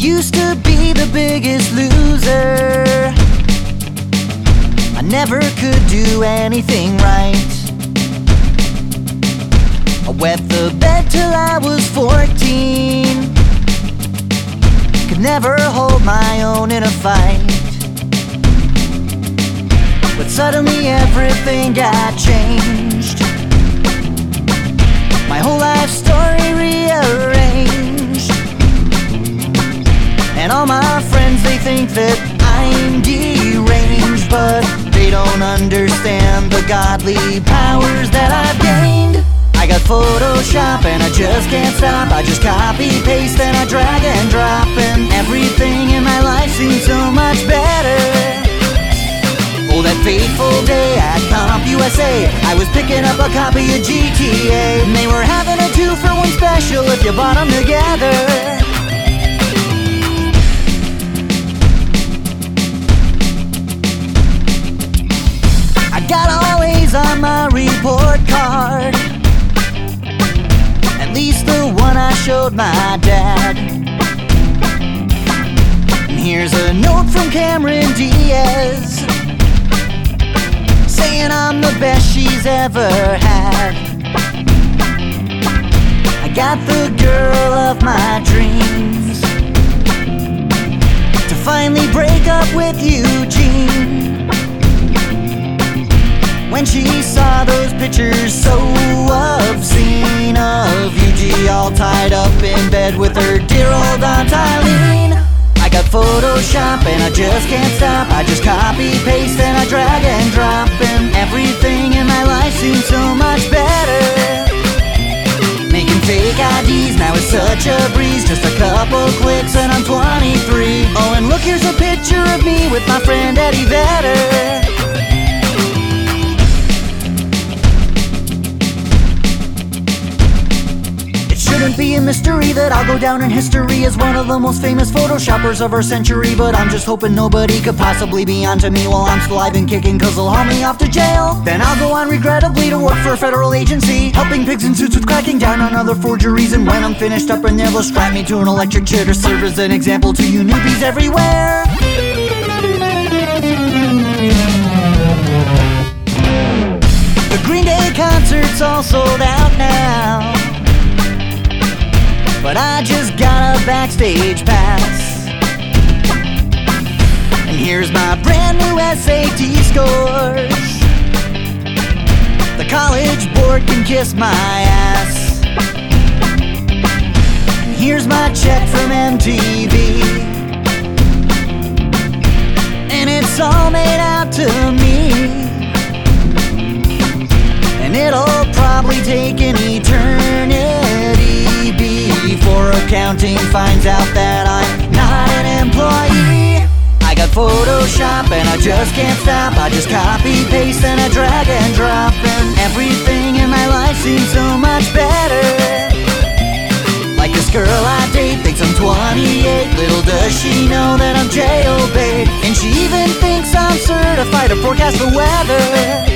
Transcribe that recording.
used to be the biggest loser. I never could do anything right. I wet the bed till I was 14. Could never hold my own in a fight. But suddenly everything got changed. My friends, they think that I'm deranged, but they don't understand the godly powers that I've gained. I got Photoshop and I just can't stop. I just copy, paste, and I drag and drop, and everything in my life seems so much better. Oh, that fateful day at CompUSA, I was picking up a copy of GTA, and they were having a two for one special if you bought them together. I my dad. And here's a note from Cameron Diaz saying I'm the best she's ever had. I got the girl of my dreams to finally break up with Eugene. When she saw those pictures so obscene of All tied up in bed with her dear old Aunt Eileen. I got Photoshop and I just can't stop. I just copy, paste, and I drag and drop, and everything in my life seems so much better. Making fake IDs now is such a breeze. Just a couple clicks and I'm 23. Oh, and look, here's a picture of me with my friend Eddie Vedder. A mystery that I'll go down in history as one of the most famous photoshoppers of our century. But I'm just hoping nobody could possibly be onto me while I'm still alive and kicking, cause they'll haul me off to jail. Then I'll go on regrettably to work for a federal agency, helping pigs in suits with cracking down on other forgeries. And when I'm finished up in there, they'll strap me to an electric chair to serve as an example to you newbies everywhere. The Green Day concert's all sold out now. But I just got a backstage pass. And here's my brand new SAT scores. The college board can kiss my ass. And here's my check from MTV. And it's all made out to me. And it'll probably take an accounting finds out that I'm not an employee. I got Photoshop and I just can't stop. I just copy, paste, and I drag and drop, and everything in my life seems so much better. Like this girl I date thinks I'm 28. Little does she know that I'm jailbait. And she even thinks I'm certified to forecast the weather.